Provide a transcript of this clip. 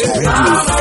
Radio